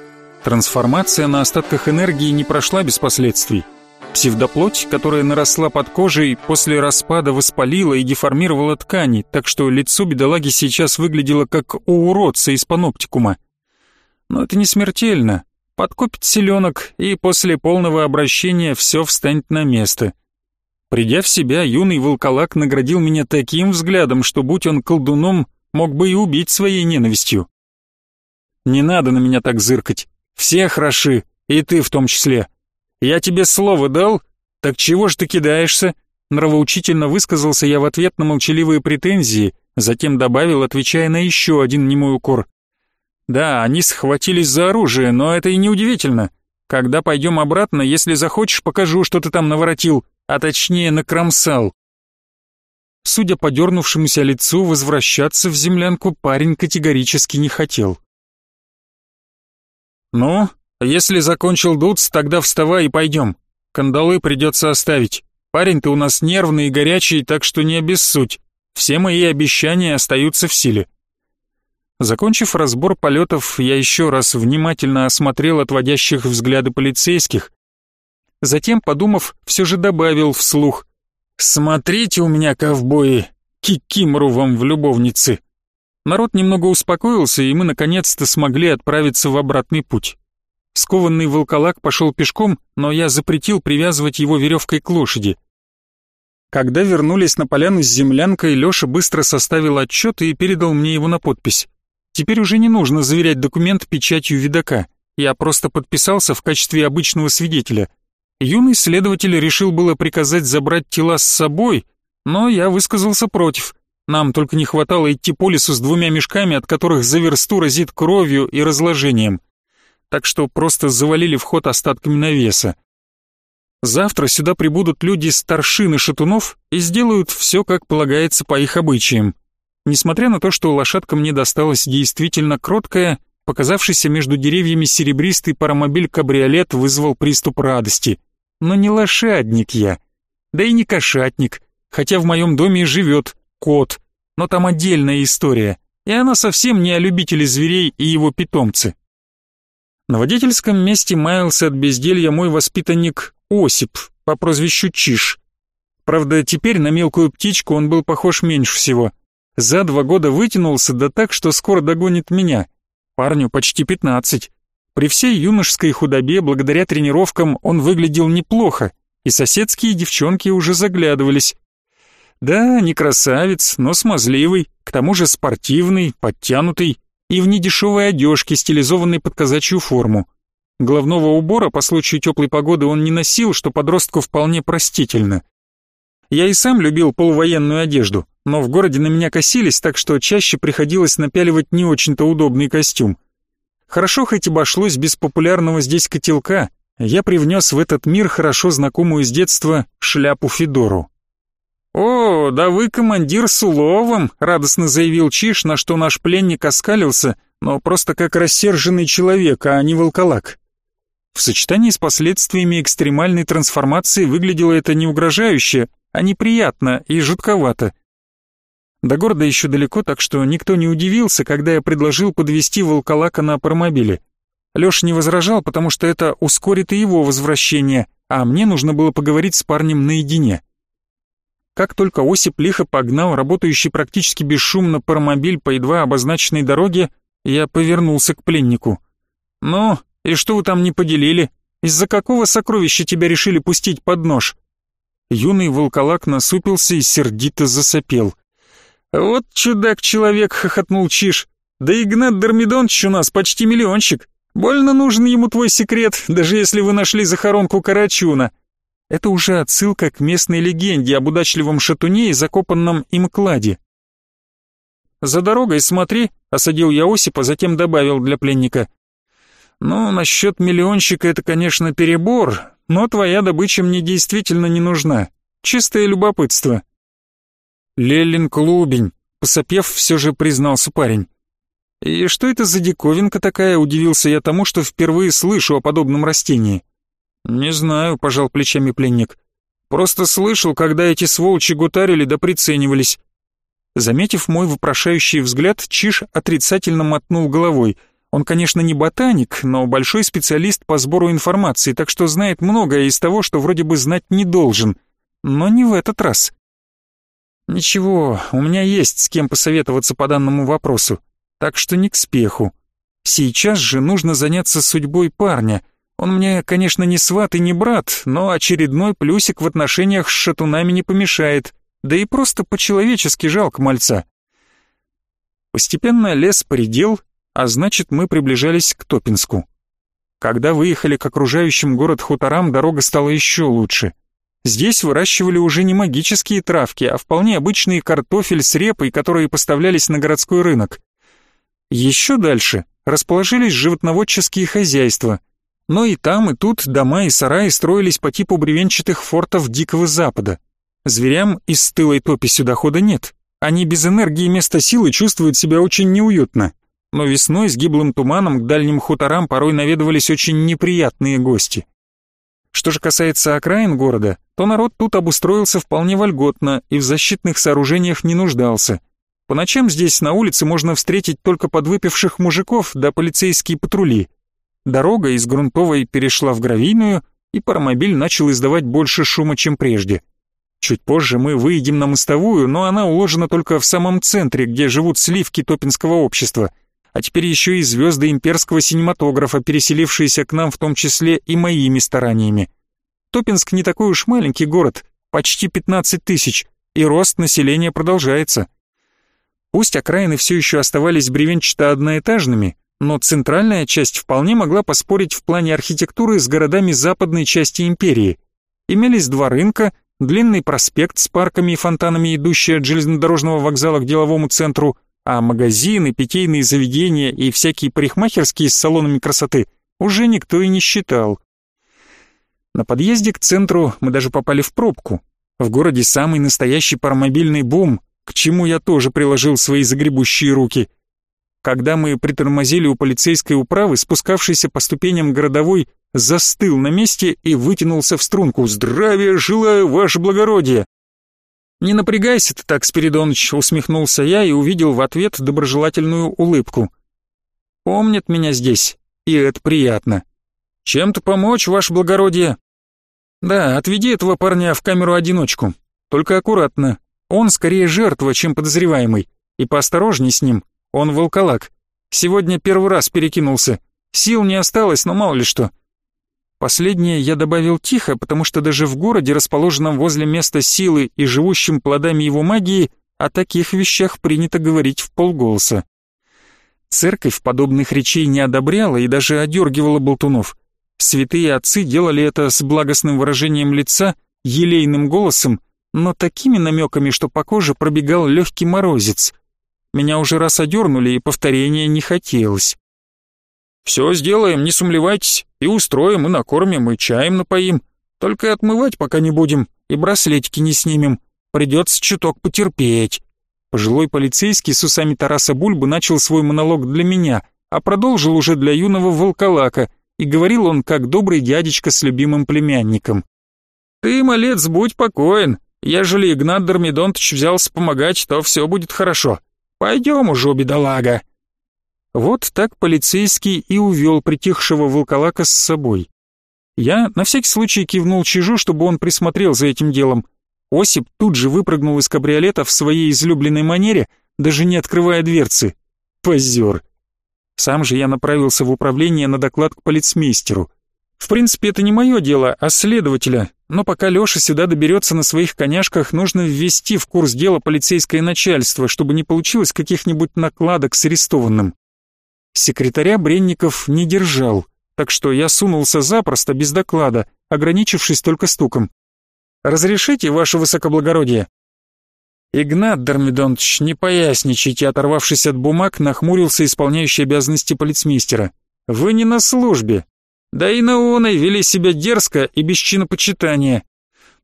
Трансформация на остатках энергии не прошла без последствий. Псевдоплоть, которая наросла под кожей, после распада воспалила и деформировала ткани, так что лицо бедолаги сейчас выглядело как у уродца из паноптикума. Но это не смертельно, подкопит селенок, и после полного обращения все встанет на место. Придя в себя, юный волколак наградил меня таким взглядом, что, будь он колдуном, мог бы и убить своей ненавистью. Не надо на меня так зыркать. Все хороши, и ты в том числе. Я тебе слово дал, так чего ж ты кидаешься? Нравоучительно высказался я в ответ на молчаливые претензии, затем добавил, отвечая на еще один немой укор. Да, они схватились за оружие, но это и не удивительно. Когда пойдем обратно, если захочешь, покажу, что ты там наворотил, а точнее накромсал. Судя по дернувшемуся лицу, возвращаться в землянку парень категорически не хотел. «Ну, если закончил дуться, тогда вставай и пойдем. Кандалы придется оставить. Парень ты у нас нервный и горячий, так что не обессудь. Все мои обещания остаются в силе». Закончив разбор полетов, я еще раз внимательно осмотрел отводящих взгляды полицейских. Затем, подумав, все же добавил вслух. «Смотрите у меня, ковбои, кикимору вам в любовницы!» Народ немного успокоился, и мы наконец-то смогли отправиться в обратный путь. Скованный волколак пошел пешком, но я запретил привязывать его веревкой к лошади. Когда вернулись на поляну с землянкой, Леша быстро составил отчет и передал мне его на подпись. Теперь уже не нужно заверять документ печатью видака. Я просто подписался в качестве обычного свидетеля. Юный следователь решил было приказать забрать тела с собой, но я высказался против. Нам только не хватало идти по лесу с двумя мешками, от которых за версту разит кровью и разложением. Так что просто завалили вход остатками навеса. Завтра сюда прибудут люди старшины шатунов и сделают все, как полагается по их обычаям. Несмотря на то, что лошадка мне досталась действительно кроткая, показавшийся между деревьями серебристый паромобиль-кабриолет вызвал приступ радости. Но не лошадник я, да и не кошатник, хотя в моем доме живет кот, но там отдельная история, и она совсем не о любителе зверей и его питомцы. На водительском месте маялся от безделья мой воспитанник Осип по прозвищу Чиш. Правда, теперь на мелкую птичку он был похож меньше всего — за два года вытянулся, да так, что скоро догонит меня. Парню почти пятнадцать. При всей юношеской худобе, благодаря тренировкам, он выглядел неплохо, и соседские девчонки уже заглядывались. Да, не красавец, но смазливый, к тому же спортивный, подтянутый и в недешевой одежке, стилизованной под казачью форму. Головного убора по случаю теплой погоды он не носил, что подростку вполне простительно. Я и сам любил полувоенную одежду, но в городе на меня косились, так что чаще приходилось напяливать не очень-то удобный костюм. Хорошо хоть обошлось без популярного здесь котелка, я привнес в этот мир хорошо знакомую с детства шляпу Федору. «О, да вы командир с уловом!» — радостно заявил Чиш, на что наш пленник оскалился, но просто как рассерженный человек, а не волколак. В сочетании с последствиями экстремальной трансформации выглядело это не угрожающе, а неприятно и жутковато. До города еще далеко, так что никто не удивился, когда я предложил подвести волколака на паромобиле. Леша не возражал, потому что это ускорит и его возвращение, а мне нужно было поговорить с парнем наедине. Как только Осип лихо погнал работающий практически бесшумно паромобиль по едва обозначенной дороге, я повернулся к пленнику. «Ну, и что вы там не поделили? Из-за какого сокровища тебя решили пустить под нож?» Юный волколак насупился и сердито засопел. «Вот чудак-человек!» — хохотнул Чиш. «Да Игнат Дормидонович у нас почти миллионщик. Больно нужен ему твой секрет, даже если вы нашли захоронку Карачуна». Это уже отсылка к местной легенде об удачливом шатуне и закопанном им кладе. «За дорогой смотри», — осадил я Осипа, затем добавил для пленника. «Ну, насчет миллионщика это, конечно, перебор, но твоя добыча мне действительно не нужна. Чистое любопытство». «Лелин клубень», — посопев, все же признался парень. «И что это за диковинка такая?» — удивился я тому, что впервые слышу о подобном растении. «Не знаю», — пожал плечами пленник. «Просто слышал, когда эти сволочи гутарили да приценивались». Заметив мой вопрошающий взгляд, Чиш отрицательно мотнул головой — он, конечно, не ботаник, но большой специалист по сбору информации, так что знает многое из того, что вроде бы знать не должен. Но не в этот раз. Ничего, у меня есть с кем посоветоваться по данному вопросу, так что не к спеху. Сейчас же нужно заняться судьбой парня. Он мне, конечно, не сват и не брат, но очередной плюсик в отношениях с шатунами не помешает. Да и просто по-человечески жалко мальца. Постепенно лес поредел, а значит мы приближались к Топинску. Когда выехали к окружающим город хуторам, дорога стала еще лучше. Здесь выращивали уже не магические травки, а вполне обычный картофель с репой, которые поставлялись на городской рынок. Еще дальше расположились животноводческие хозяйства, но и там, и тут дома и сараи строились по типу бревенчатых фортов Дикого Запада. Зверям из стылой топи сюда хода нет. Они без энергии места силы чувствуют себя очень неуютно. Но весной с гиблым туманом к дальним хуторам порой наведывались очень неприятные гости. Что же касается окраин города, то народ тут обустроился вполне вольготно и в защитных сооружениях не нуждался. По ночам здесь на улице можно встретить только подвыпивших мужиков да полицейские патрули. Дорога из грунтовой перешла в гравийную, и паромобиль начал издавать больше шума, чем прежде. Чуть позже мы выйдем на мостовую, но она уложена только в самом центре, где живут сливки топинского общества, а теперь еще и звезды имперского синематографа, переселившиеся к нам в том числе и моими стараниями. Топинск не такой уж маленький город, почти 15 тысяч, и рост населения продолжается. Пусть окраины все еще оставались бревенчато-одноэтажными, но центральная часть вполне могла поспорить в плане архитектуры с городами западной части империи. Имелись два рынка, длинный проспект с парками и фонтанами, идущий от железнодорожного вокзала к деловому центру, а магазины, питейные заведения и всякие парикмахерские с салонами красоты уже никто и не считал. На подъезде к центру мы даже попали в пробку. В городе самый настоящий паромобильный бум, к чему я тоже приложил свои загребущие руки. Когда мы притормозили у полицейской управы, спускавшийся по ступеням городовой застыл на месте и вытянулся в струнку. «Здравия желаю, ваше благородие!» «Не напрягайся ты так, Спиридоныч», — усмехнулся я и увидел в ответ доброжелательную улыбку. «Помнят меня здесь, и это приятно. Чем-то помочь, ваше благородие?» «Да, отведи этого парня в камеру-одиночку. Только аккуратно. Он скорее жертва, чем подозреваемый. И поосторожней с ним. Он волколак. Сегодня первый раз перекинулся. Сил не осталось, но мало ли что. Последнее я добавил тихо, потому что даже в городе, расположенном возле места силы и живущем плодами его магии, о таких вещах принято говорить в полголоса. Церковь подобных речей не одобряла и даже одергивала болтунов. Святые отцы делали это с благостным выражением лица, елейным голосом но такими намеками, что по коже пробегал легкий морозец. Меня уже раз одернули, и повторения не хотелось. «Все сделаем, не сумлевайтесь, и устроим, и накормим, и чаем напоим. Только отмывать пока не будем, и браслетики не снимем. Придется чуток потерпеть». Пожилой полицейский с усами Тараса Бульбы начал свой монолог для меня, а продолжил уже для юного волколака, и говорил он как добрый дядечка с любимым племянником. «Ты, малец, будь покоен, Ежели Игнат Дормидонтович взялся помогать, то все будет хорошо. Пойдем уже, бедолага». Вот так полицейский и увел притихшего волколака с собой. Я на всякий случай кивнул Чижу, чтобы он присмотрел за этим делом. Осип тут же выпрыгнул из кабриолета в своей излюбленной манере, даже не открывая дверцы. Позер. Сам же я направился в управление на доклад к полицмейстеру. В принципе, это не мое дело, а следователя, но пока Леша сюда доберется на своих коняшках, нужно ввести в курс дела полицейское начальство, чтобы не получилось каких-нибудь накладок с арестованным. Секретаря Бренников не держал, так что я сунулся запросто, без доклада, ограничившись только стуком. «Разрешите, ваше высокоблагородие?» Игнат Дормидонович, не поясничайте, оторвавшись от бумаг, нахмурился исполняющий обязанности полицмейстера. «Вы не на службе, да и наоной вели себя дерзко и без чинопочитания.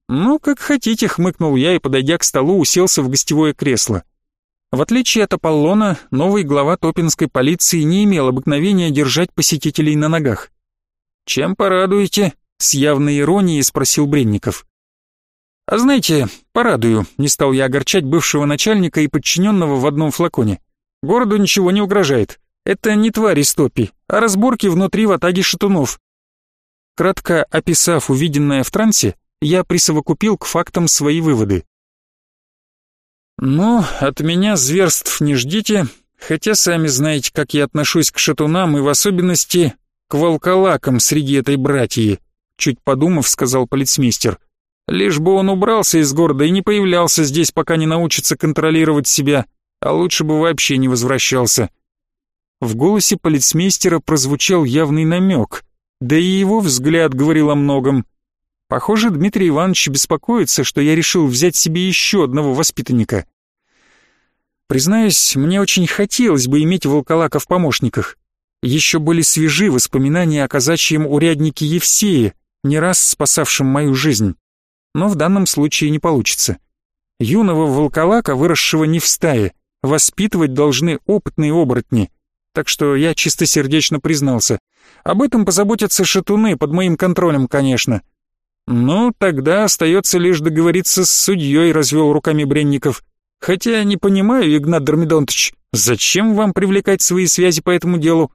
«Ну, как хотите», — хмыкнул я и, подойдя к столу, уселся в гостевое кресло. В отличие от Аполлона, новый глава Топинской полиции не имел обыкновения держать посетителей на ногах. «Чем порадуете?» — с явной иронией спросил Бренников. «А знаете, порадую», — не стал я огорчать бывшего начальника и подчиненного в одном флаконе. «Городу ничего не угрожает. Это не твари стопи, а разборки внутри ватаги шатунов. Кратко описав увиденное в трансе, я присовокупил к фактам свои выводы. «Ну, от меня зверств не ждите, хотя сами знаете, как я отношусь к шатунам и в особенности к волколакам среди этой братьи», чуть подумав, сказал полицмейстер. «Лишь бы он убрался из города и не появлялся здесь, пока не научится контролировать себя, а лучше бы вообще не возвращался. В голосе полицмейстера прозвучал явный намек, да и его взгляд говорил о многом. Похоже, Дмитрий Иванович беспокоится, что я решил взять себе еще одного воспитанника. Признаюсь, мне очень хотелось бы иметь волколака в помощниках. Еще были свежи воспоминания о казачьем уряднике Евсее, не раз спасавшем мою жизнь. Но в данном случае не получится. Юного волколака, выросшего не в стае, воспитывать должны опытные оборотни. Так что я чистосердечно признался. Об этом позаботятся шатуны, под моим контролем, конечно. Ну, тогда остается лишь договориться с судьей, развел руками Бренников. Хотя не понимаю, Игнат Дормидонтович, зачем вам привлекать свои связи по этому делу?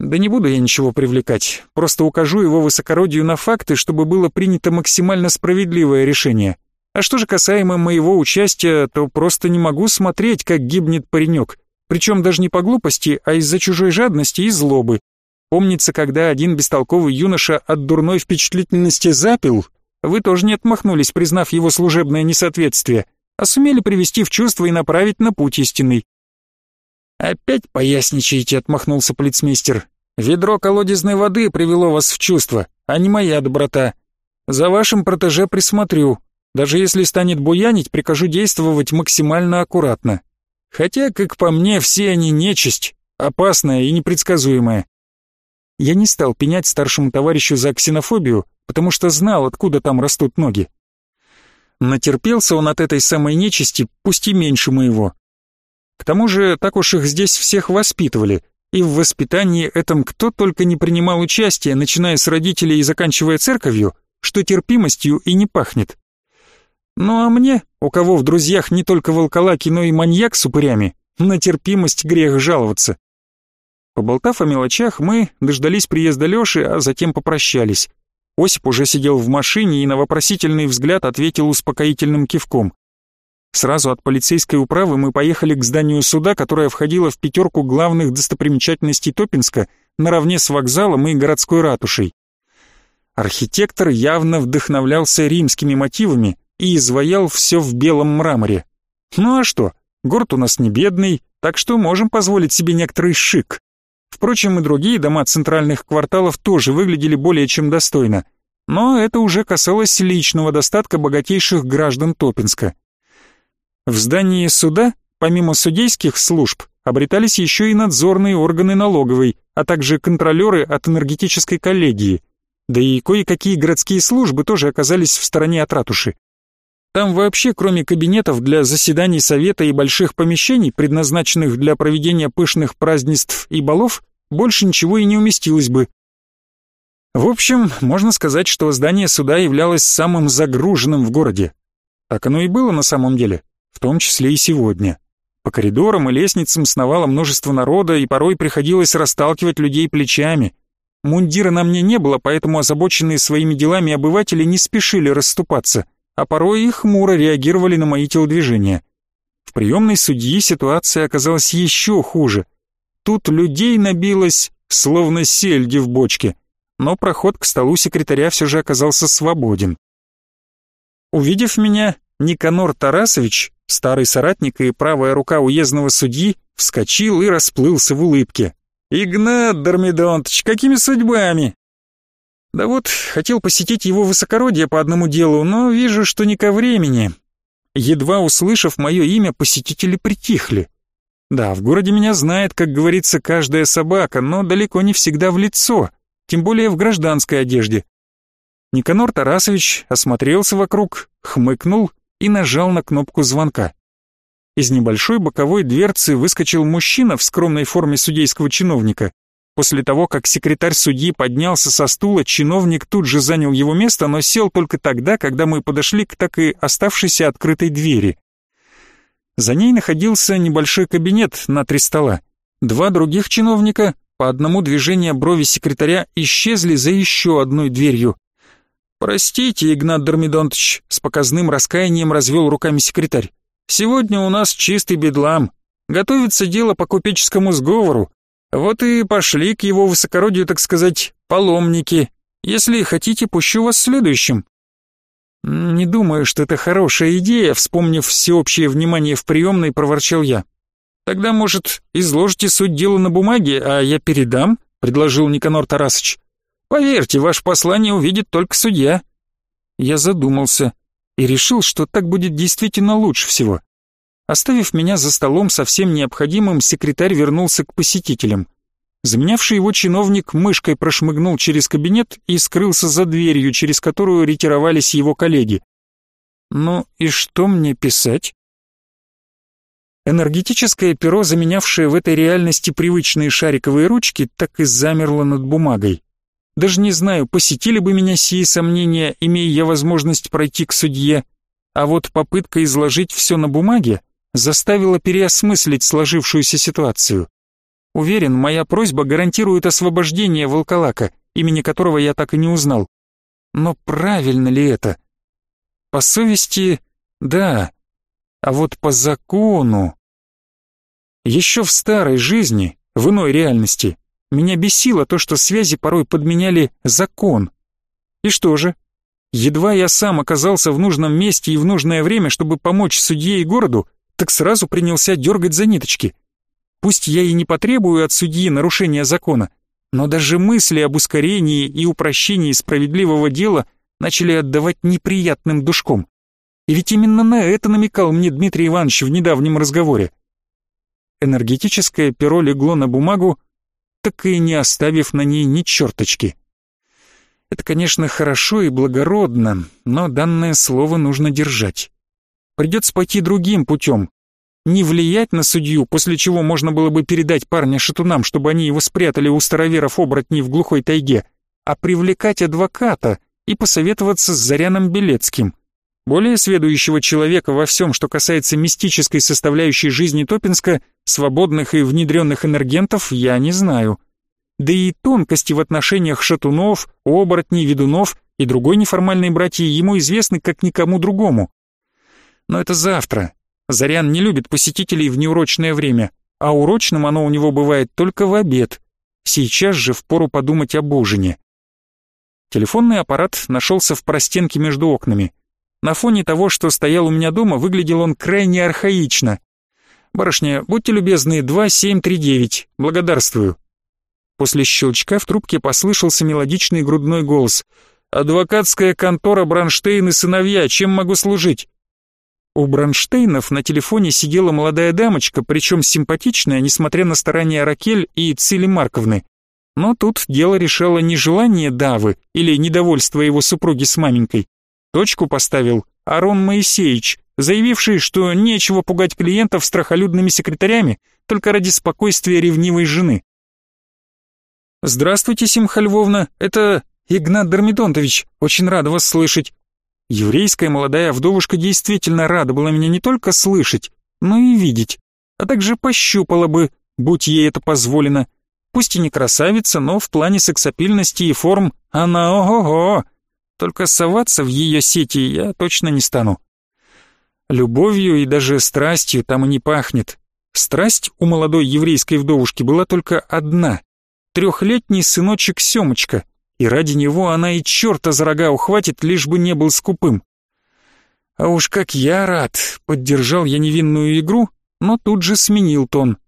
Да не буду я ничего привлекать, просто укажу его высокородию на факты, чтобы было принято максимально справедливое решение. А что же касаемо моего участия, то просто не могу смотреть, как гибнет паренек. Причем даже не по глупости, а из-за чужой жадности и злобы. Помнится, когда один бестолковый юноша от дурной впечатлительности запил, вы тоже не отмахнулись, признав его служебное несоответствие, а сумели привести в чувство и направить на путь истинный. «Опять поясничаете», — отмахнулся полицмейстер. Ведро колодезной воды привело вас в чувство, а не моя доброта. За вашим протеже присмотрю. Даже если станет буянить, прикажу действовать максимально аккуратно. Хотя, как по мне, все они нечисть, опасная и непредсказуемая. Я не стал пенять старшему товарищу за ксенофобию, потому что знал, откуда там растут ноги. Натерпелся он от этой самой нечисти, пусть и меньше моего. К тому же, так уж их здесь всех воспитывали, и в воспитании этом кто только не принимал участие, начиная с родителей и заканчивая церковью, что терпимостью и не пахнет. Ну а мне, у кого в друзьях не только волколаки, но и маньяк с упырями, на терпимость грех жаловаться. Поболтав о мелочах, мы дождались приезда Лёши, а затем попрощались. Осип уже сидел в машине и на вопросительный взгляд ответил успокоительным кивком. Сразу от полицейской управы мы поехали к зданию суда, которое входило в пятерку главных достопримечательностей Топинска, наравне с вокзалом и городской ратушей. Архитектор явно вдохновлялся римскими мотивами и изваял все в белом мраморе. Ну а что, город у нас не бедный, так что можем позволить себе некоторый шик. Впрочем, и другие дома центральных кварталов тоже выглядели более чем достойно. Но это уже касалось личного достатка богатейших граждан Топинска. В здании суда, помимо судейских служб, обретались еще и надзорные органы налоговой, а также контролеры от энергетической коллегии. Да и кое-какие городские службы тоже оказались в стороне от ратуши. Там вообще, кроме кабинетов для заседаний совета и больших помещений, предназначенных для проведения пышных празднеств и балов, больше ничего и не уместилось бы. В общем, можно сказать, что здание суда являлось самым загруженным в городе. Так оно и было на самом деле в том числе и сегодня. По коридорам и лестницам сновало множество народа, и порой приходилось расталкивать людей плечами. Мундира на мне не было, поэтому озабоченные своими делами обыватели не спешили расступаться, а порой и хмуро реагировали на мои телодвижения. В приемной судьи ситуация оказалась еще хуже. Тут людей набилось, словно сельди в бочке, но проход к столу секретаря все же оказался свободен. Увидев меня, Никанор Тарасович Старый соратник и правая рука уездного судьи вскочил и расплылся в улыбке. «Игнат Дормидонтович, какими судьбами?» «Да вот, хотел посетить его высокородие по одному делу, но вижу, что не ко времени». Едва услышав мое имя, посетители притихли. Да, в городе меня знает, как говорится, каждая собака, но далеко не всегда в лицо, тем более в гражданской одежде. Никанор Тарасович осмотрелся вокруг, хмыкнул и нажал на кнопку звонка. Из небольшой боковой дверцы выскочил мужчина в скромной форме судейского чиновника. После того, как секретарь судьи поднялся со стула, чиновник тут же занял его место, но сел только тогда, когда мы подошли к так и оставшейся открытой двери. За ней находился небольшой кабинет на три стола. Два других чиновника, по одному движению брови секретаря, исчезли за еще одной дверью. «Простите, Игнат Дормидонтович», — с показным раскаянием развел руками секретарь. «Сегодня у нас чистый бедлам. Готовится дело по купеческому сговору. Вот и пошли к его высокородию, так сказать, паломники. Если хотите, пущу вас следующим». «Не думаю, что это хорошая идея», — вспомнив всеобщее внимание в приемной, проворчал я. «Тогда, может, изложите суть дела на бумаге, а я передам?» — предложил Никанор Тарасыч. «Поверьте, ваше послание увидит только судья». Я задумался и решил, что так будет действительно лучше всего. Оставив меня за столом со всем необходимым, секретарь вернулся к посетителям. Заменявший его чиновник мышкой прошмыгнул через кабинет и скрылся за дверью, через которую ретировались его коллеги. «Ну и что мне писать?» Энергетическое перо, заменявшее в этой реальности привычные шариковые ручки, так и замерло над бумагой. Даже не знаю, посетили бы меня сии сомнения, имея я возможность пройти к судье, а вот попытка изложить все на бумаге заставила переосмыслить сложившуюся ситуацию. Уверен, моя просьба гарантирует освобождение волколака, имени которого я так и не узнал. Но правильно ли это? По совести, да. А вот по закону... Еще в старой жизни, в иной реальности, меня бесило то, что связи порой подменяли закон. И что же? Едва я сам оказался в нужном месте и в нужное время, чтобы помочь судье и городу, так сразу принялся дергать за ниточки. Пусть я и не потребую от судьи нарушения закона, но даже мысли об ускорении и упрощении справедливого дела начали отдавать неприятным душком. И ведь именно на это намекал мне Дмитрий Иванович в недавнем разговоре. Энергетическое перо легло на бумагу, так и не оставив на ней ни черточки. Это, конечно, хорошо и благородно, но данное слово нужно держать. Придется пойти другим путем, не влиять на судью, после чего можно было бы передать парня шатунам, чтобы они его спрятали у староверов-оборотней в глухой тайге, а привлекать адвоката и посоветоваться с Заряном Белецким. Более сведущего человека во всем, что касается мистической составляющей жизни Топинска, свободных и внедренных энергентов, я не знаю. Да и тонкости в отношениях шатунов, оборотней, ведунов и другой неформальной братьи ему известны как никому другому. Но это завтра, Зарян не любит посетителей в неурочное время, а урочным оно у него бывает только в обед. Сейчас же впору подумать об ужине. Телефонный аппарат нашелся в простенке между окнами. На фоне того, что стоял у меня дома, выглядел он крайне архаично. «Барышня, будьте любезны, 2739, благодарствую». После щелчка в трубке послышался мелодичный грудной голос. «Адвокатская контора Бронштейн и сыновья, чем могу служить?» У Бронштейнов на телефоне сидела молодая дамочка, причем симпатичная, несмотря на старания Ракель и Цили Марковны. Но тут дело решало не желание Давы или недовольство его супруги с маменькой. Точку поставил Арон Моисеевич, заявивший, что нечего пугать клиентов страхолюдными секретарями только ради спокойствия ревнивой жены. «Здравствуйте, Симха Львовна, это Игнат Дормидонтович, очень рада вас слышать. Еврейская молодая вдовушка действительно рада была меня не только слышать, но и видеть, а также пощупала бы, будь ей это позволено. Пусть и не красавица, но в плане сексапильности и форм она ого-го. Только соваться в ее сети я точно не стану. Любовью и даже страстью там и не пахнет. Страсть у молодой еврейской вдовушки была только одна. Трехлетний сыночек Семочка, и ради него она и черта за рога ухватит, лишь бы не был скупым. А уж как я рад, поддержал я невинную игру, но тут же сменил тон.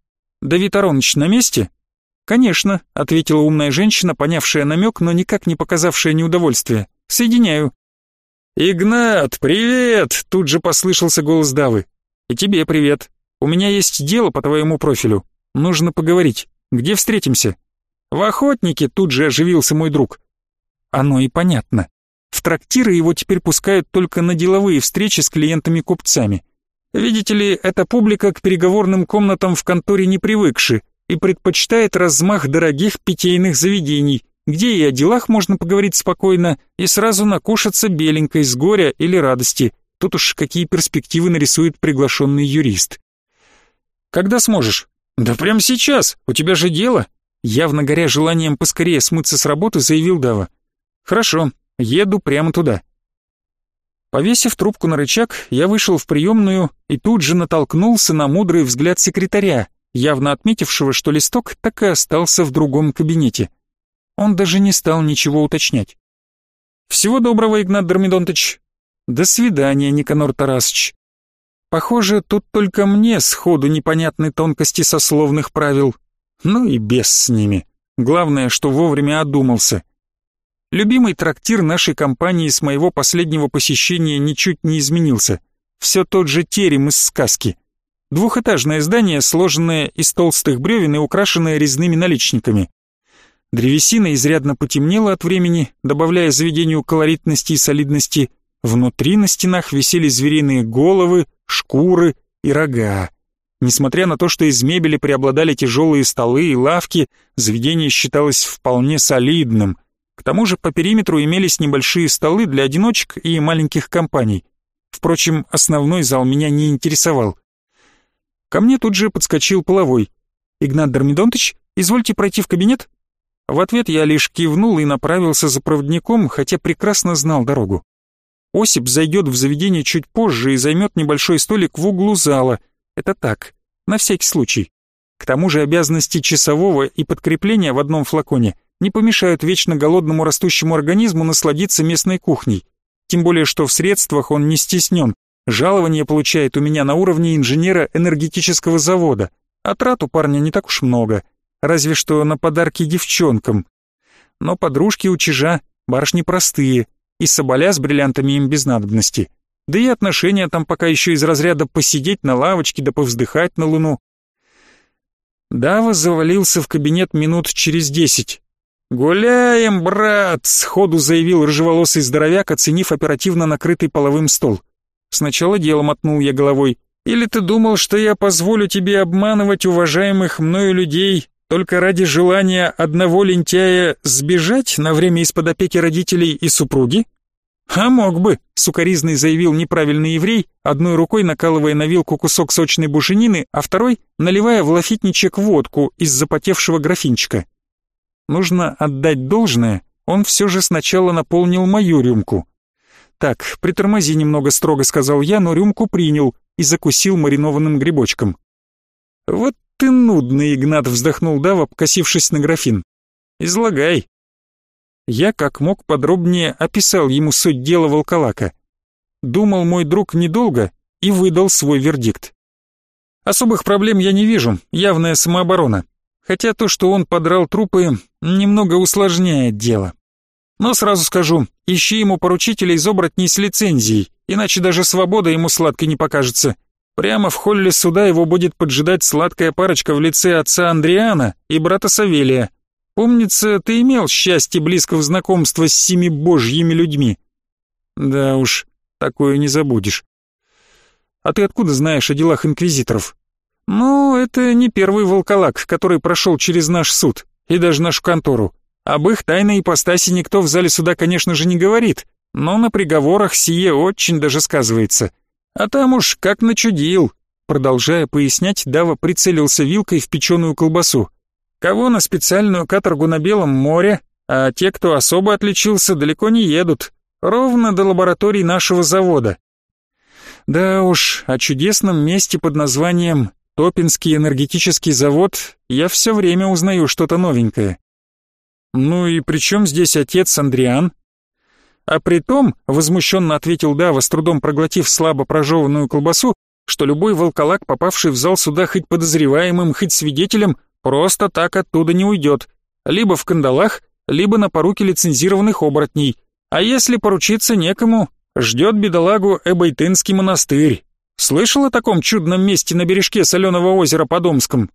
«Давид Аронович на месте?» «Конечно», — ответила умная женщина, понявшая намек, но никак не показавшая неудовольствия. «Соединяю». «Игнат, привет!» — тут же послышался голос Давы. «И тебе привет. У меня есть дело по твоему профилю. Нужно поговорить. Где встретимся?» «В охотнике», — тут же оживился мой друг. Оно и понятно. В трактиры его теперь пускают только на деловые встречи с клиентами-купцами. Видите ли, эта публика к переговорным комнатам в конторе не привыкши и предпочитает размах дорогих питейных заведений, где и о делах можно поговорить спокойно и сразу накушаться беленькой с горя или радости. Тут уж какие перспективы нарисует приглашенный юрист. «Когда сможешь?» «Да прямо сейчас, у тебя же дело!» Явно горя желанием поскорее смыться с работы, заявил Дава. «Хорошо, еду прямо туда». Повесив трубку на рычаг, я вышел в приемную и тут же натолкнулся на мудрый взгляд секретаря, явно отметившего, что листок так и остался в другом кабинете. Он даже не стал ничего уточнять. «Всего доброго, Игнат Дормидонтович». До свидания, Никанор Тарасович. Похоже, тут только мне сходу непонятны тонкости сословных правил. Ну и без с ними. Главное, что вовремя одумался. Любимый трактир нашей компании с моего последнего посещения ничуть не изменился. Все тот же терем из сказки. Двухэтажное здание, сложенное из толстых бревен и украшенное резными наличниками. Древесина изрядно потемнела от времени, добавляя заведению колоритности и солидности. Внутри на стенах висели звериные головы, шкуры и рога. Несмотря на то, что из мебели преобладали тяжелые столы и лавки, заведение считалось вполне солидным. К тому же по периметру имелись небольшие столы для одиночек и маленьких компаний. Впрочем, основной зал меня не интересовал. Ко мне тут же подскочил половой. «Игнат Дормидонтович, извольте пройти в кабинет?» В ответ я лишь кивнул и направился за проводником, хотя прекрасно знал дорогу. Осип зайдет в заведение чуть позже и займет небольшой столик в углу зала — это так, на всякий случай. К тому же обязанности часового и подкрепления в одном флаконе не помешают вечно голодному растущему организму насладиться местной кухней. Тем более, что в средствах он не стеснен. Жалование получает у меня на уровне инженера энергетического завода, а трат у парня не так уж много, разве что на подарки девчонкам. Но подружки у чижа барышни простые, и соболя с бриллиантами им без надобности. Да и отношения там пока еще из разряда посидеть на лавочке да повздыхать на луну. Дава завалился в кабинет минут через десять. «Гуляем, брат!» — сходу заявил рыжеволосый здоровяк, оценив оперативно накрытый половым стол. Сначала дело мотнул я головой. «Или ты думал, что я позволю тебе обманывать уважаемых мною людей только ради желания одного лентяя сбежать на время из-под опеки родителей и супруги?» «А мог бы», — сукоризный заявил неправильный еврей, одной рукой накалывая на вилку кусок сочной буженины, а второй наливая в лафитничек водку из запотевшего графинчика. Нужно отдать должное, он все же сначала наполнил мою рюмку. «Так, притормози немного строго», — сказал я, но рюмку принял и закусил маринованным грибочком. «Вот ты нудный, Игнат», — вздохнул Дава, покосившись на графин. «Излагай». Я как мог подробнее описал ему суть дела волколака. Думал мой друг недолго и выдал свой вердикт. Особых проблем я не вижу, явная самооборона. Хотя то, что он подрал трупы, немного усложняет дело. Но сразу скажу, ищи ему поручителя из оборотней с лицензией, иначе даже свобода ему сладкой не покажется. Прямо в холле суда его будет поджидать сладкая парочка в лице отца Андриана и брата Савелия. Помнится, ты имел счастье близкого знакомства с семи божьими людьми. Да уж, такое не забудешь. А ты откуда знаешь о делах инквизиторов? Ну, это не первый волколак, который прошел через наш суд и даже нашу контору. Об их тайной ипостаси никто в зале суда, конечно же, не говорит, но на приговорах сие очень даже сказывается. А там уж как начудил. Продолжая пояснять, Дава прицелился вилкой в печеную колбасу. Кого на специальную каторгу на Белом море, а те, кто особо отличился, далеко не едут, ровно до лабораторий нашего завода. Да уж, о чудесном месте под названием Топинский энергетический завод я все время узнаю что-то новенькое. Ну и при чем здесь отец Андриан? А при том, возмущенно ответил Дава, с трудом проглотив слабо прожеванную колбасу, что любой волколак, попавший в зал суда хоть подозреваемым, хоть свидетелем, Просто так оттуда не уйдет. Либо в кандалах, либо на поруки лицензированных оборотней. А если поручиться некому, ждет бедолагу Эбайтынский монастырь. Слышал о таком чудном месте на бережке соленого озера Подомском?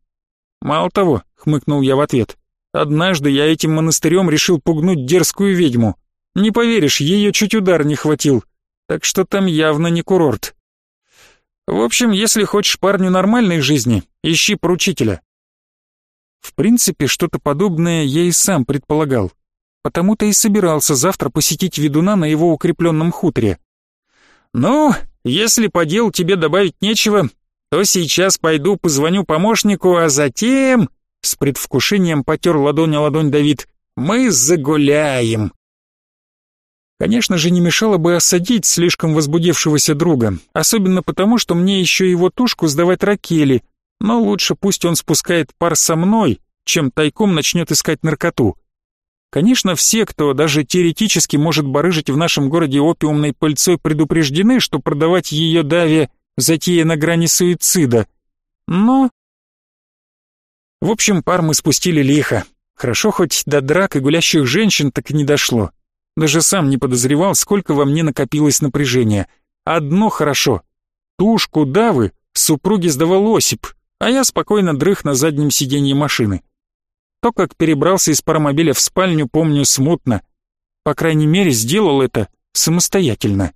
Мало того, хмыкнул я в ответ. Однажды я этим монастырем решил пугнуть дерзкую ведьму. Не поверишь, ее чуть удар не хватил. Так что там явно не курорт. В общем, если хочешь парню нормальной жизни, ищи поручителя. В принципе, что-то подобное я и сам предполагал. Потому-то и собирался завтра посетить ведуна на его укрепленном хуторе. «Ну, если по делу тебе добавить нечего, то сейчас пойду позвоню помощнику, а затем...» С предвкушением потер ладонь о ладонь Давид. «Мы загуляем!» Конечно же, не мешало бы осадить слишком возбудившегося друга, особенно потому, что мне еще его тушку сдавать Ракели, но лучше пусть он спускает пар со мной, чем тайком начнет искать наркоту. Конечно, все, кто даже теоретически может барыжить в нашем городе опиумной пыльцой, предупреждены, что продавать ее Даве затея на грани суицида. Но... В общем, пар мы спустили лихо. Хорошо, хоть до драк и гулящих женщин так и не дошло. Даже сам не подозревал, сколько во мне накопилось напряжения. Одно хорошо. Тушку Давы супруги сдавал Осип, а я спокойно дрых на заднем сиденье машины. То, как перебрался из паромобиля в спальню, помню смутно. По крайней мере, сделал это самостоятельно.